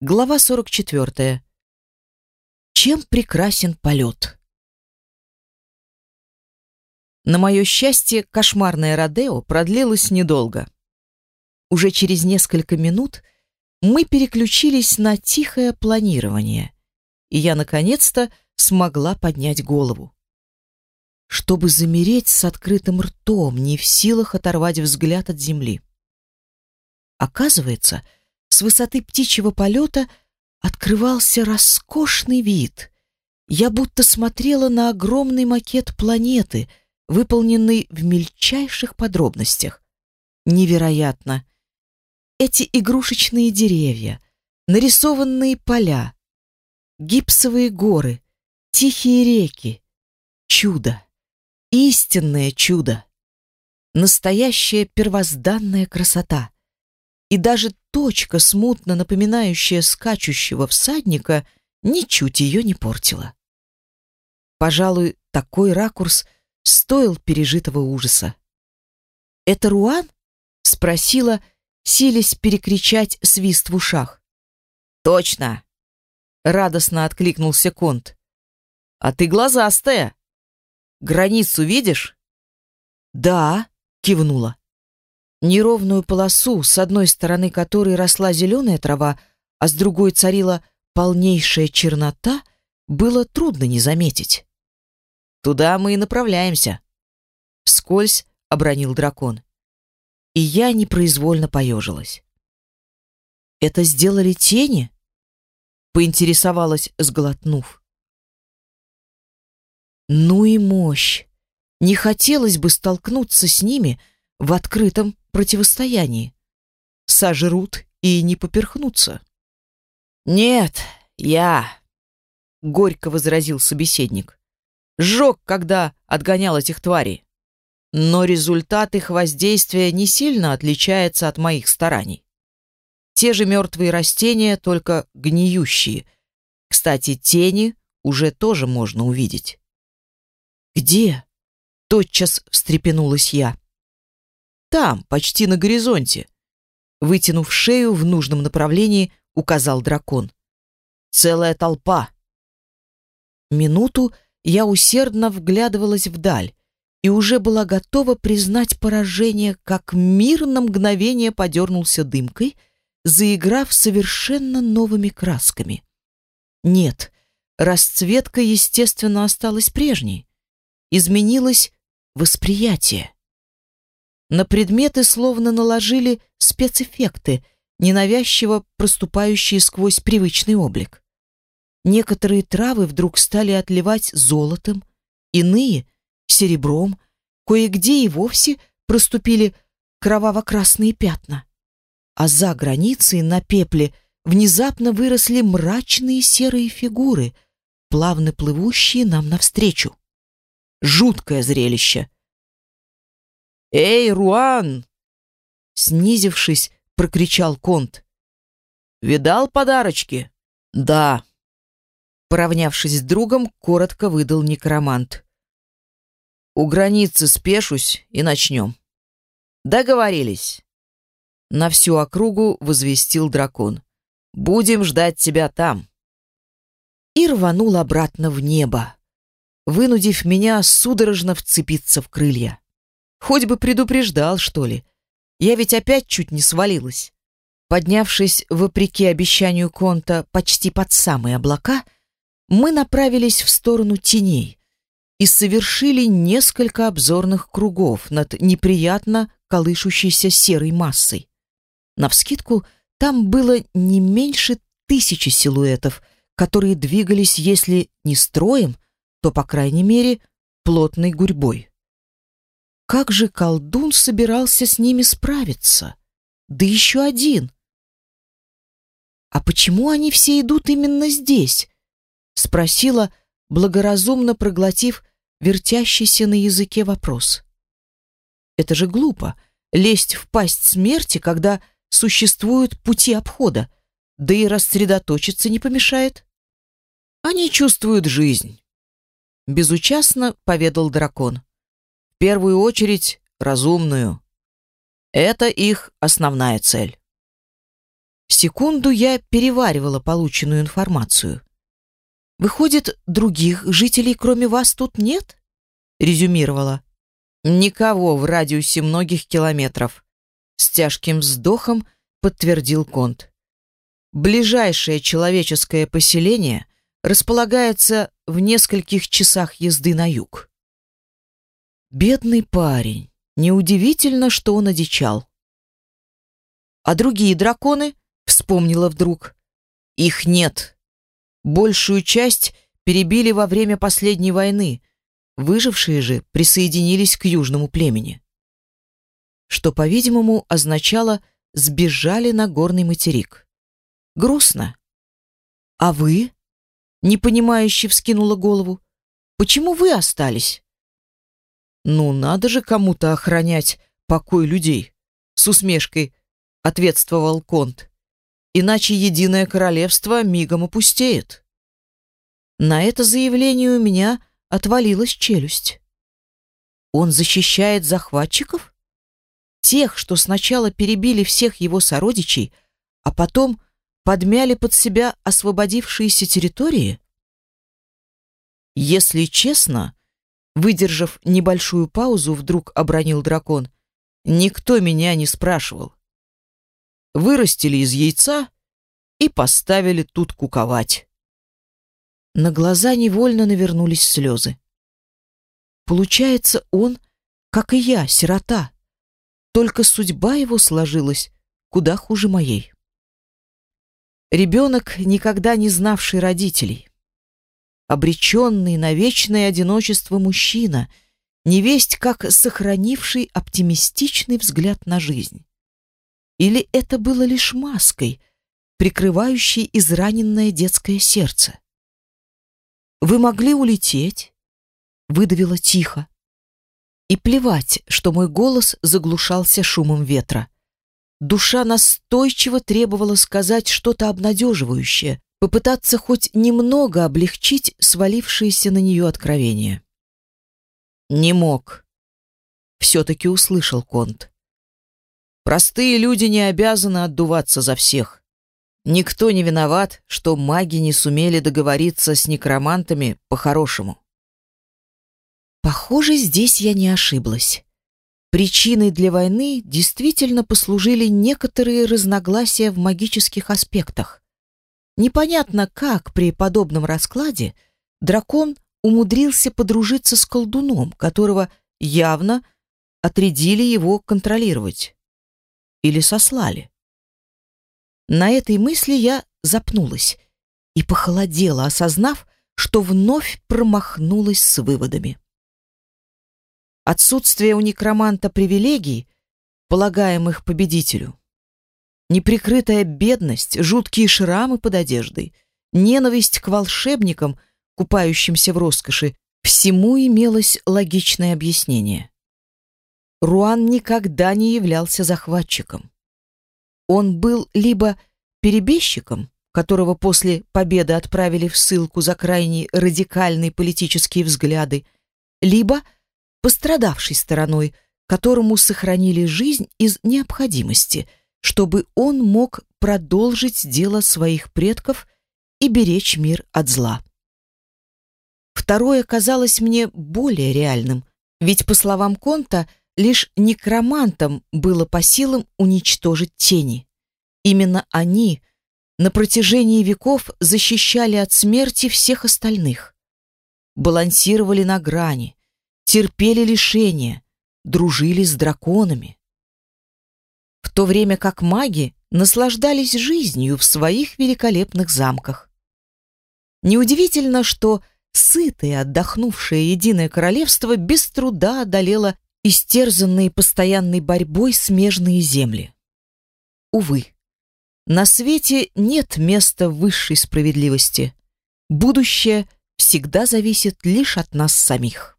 Глава 44. Чем прекрасен полет? На мое счастье, кошмарное Родео продлилось недолго. Уже через несколько минут мы переключились на тихое планирование, и я, наконец-то, смогла поднять голову. Чтобы замереть с открытым ртом, не в силах оторвать взгляд от земли. Оказывается, с высоты птичьего полета открывался роскошный вид. Я будто смотрела на огромный макет планеты, выполненный в мельчайших подробностях. Невероятно! Эти игрушечные деревья, нарисованные поля, гипсовые горы, тихие реки. Чудо! Истинное чудо! Настоящая первозданная красота! И даже точка, смутно напоминающая скачущего всадника, ничуть ее не портила. Пожалуй, такой ракурс стоил пережитого ужаса. «Это Руан?» — спросила, силясь перекричать свист в ушах. «Точно!» — радостно откликнулся Конт. «А ты глазастая! Границу видишь?» «Да», — кивнула. Неровную полосу, с одной стороны которой росла зеленая трава, а с другой царила полнейшая чернота, было трудно не заметить. «Туда мы и направляемся», — вскользь обронил дракон. И я непроизвольно поежилась. «Это сделали тени?» — поинтересовалась, сглотнув. «Ну и мощь! Не хотелось бы столкнуться с ними в открытом противостоянии. Сожрут и не поперхнутся. «Нет, я...» — горько возразил собеседник. «Сжег, когда отгонял этих тварей. Но результат их воздействия не сильно отличается от моих стараний. Те же мертвые растения, только гниющие. Кстати, тени уже тоже можно увидеть». «Где?» — тотчас встрепенулась я. Там, почти на горизонте. Вытянув шею в нужном направлении, указал дракон. Целая толпа. Минуту я усердно вглядывалась вдаль и уже была готова признать поражение, как мир на мгновение подернулся дымкой, заиграв совершенно новыми красками. Нет, расцветка, естественно, осталась прежней. Изменилось восприятие. На предметы словно наложили спецэффекты, ненавязчиво проступающие сквозь привычный облик. Некоторые травы вдруг стали отливать золотом, иные — серебром, кое-где и вовсе проступили кроваво-красные пятна. А за границей на пепле внезапно выросли мрачные серые фигуры, плавно плывущие нам навстречу. Жуткое зрелище — «Эй, Руан!» Снизившись, прокричал Конт. «Видал подарочки?» «Да». Поравнявшись с другом, коротко выдал некромант. «У границы спешусь и начнем». «Договорились». На всю округу возвестил дракон. «Будем ждать тебя там». И рванул обратно в небо, вынудив меня судорожно вцепиться в крылья. Хоть бы предупреждал, что ли. Я ведь опять чуть не свалилась. Поднявшись, вопреки обещанию Конта, почти под самые облака, мы направились в сторону теней и совершили несколько обзорных кругов над неприятно колышущейся серой массой. Навскидку, там было не меньше тысячи силуэтов, которые двигались, если не строем, то, по крайней мере, плотной гурьбой. Как же колдун собирался с ними справиться? Да еще один. А почему они все идут именно здесь? Спросила, благоразумно проглотив вертящийся на языке вопрос. Это же глупо — лезть в пасть смерти, когда существуют пути обхода, да и рассредоточиться не помешает. Они чувствуют жизнь. Безучастно поведал дракон первую очередь разумную. Это их основная цель. Секунду я переваривала полученную информацию. Выходит, других жителей, кроме вас, тут нет? Резюмировала. Никого в радиусе многих километров. С тяжким вздохом подтвердил Конт. Ближайшее человеческое поселение располагается в нескольких часах езды на юг. Бедный парень. Неудивительно, что он одичал. А другие драконы, вспомнила вдруг. Их нет. Большую часть перебили во время последней войны. Выжившие же присоединились к южному племени. Что, по-видимому, означало «сбежали на горный материк». Грустно. А вы? Непонимающе вскинула голову. Почему вы остались? Ну, надо же кому-то охранять покой людей. С усмешкой ответствовал Конт. Иначе единое королевство мигом опустеет. На это заявление у меня отвалилась челюсть. Он защищает захватчиков? Тех, что сначала перебили всех его сородичей, а потом подмяли под себя освободившиеся территории? Если честно, выдержав небольшую паузу, вдруг обронил дракон, никто меня не спрашивал. Вырастили из яйца и поставили тут куковать. На глаза невольно навернулись слезы. Получается, он, как и я, сирота. Только судьба его сложилась куда хуже моей. Ребенок, никогда не знавший родителей. Обреченный на вечное одиночество мужчина, невесть как сохранивший оптимистичный взгляд на жизнь. Или это было лишь маской, прикрывающей израненное детское сердце? «Вы могли улететь?» — выдавила тихо. И плевать, что мой голос заглушался шумом ветра. Душа настойчиво требовала сказать что-то обнадеживающее, попытаться хоть немного облегчить свалившееся на нее откровение. «Не мог», — все-таки услышал Конт. «Простые люди не обязаны отдуваться за всех. Никто не виноват, что маги не сумели договориться с некромантами по-хорошему». Похоже, здесь я не ошиблась. Причиной для войны действительно послужили некоторые разногласия в магических аспектах. Непонятно, как при подобном раскладе дракон умудрился подружиться с колдуном, которого явно отрядили его контролировать. Или сослали. На этой мысли я запнулась и похолодела, осознав, что вновь промахнулась с выводами. Отсутствие у некроманта привилегий, полагаемых победителю. Неприкрытая бедность, жуткие шрамы под одеждой, ненависть к волшебникам, купающимся в роскоши, всему имелось логичное объяснение. Руан никогда не являлся захватчиком. Он был либо перебежчиком, которого после победы отправили в ссылку за крайне радикальные политические взгляды, либо – пострадавшей стороной, которому сохранили жизнь из необходимости, чтобы он мог продолжить дело своих предков и беречь мир от зла. Второе казалось мне более реальным, ведь, по словам Конта, лишь некромантам было по силам уничтожить тени. Именно они на протяжении веков защищали от смерти всех остальных, балансировали на грани, терпели лишения, дружили с драконами. В то время как маги наслаждались жизнью в своих великолепных замках. Неудивительно, что сытое, отдохнувшее единое королевство без труда одолело истерзанные постоянной борьбой смежные земли. Увы, на свете нет места высшей справедливости. Будущее всегда зависит лишь от нас самих.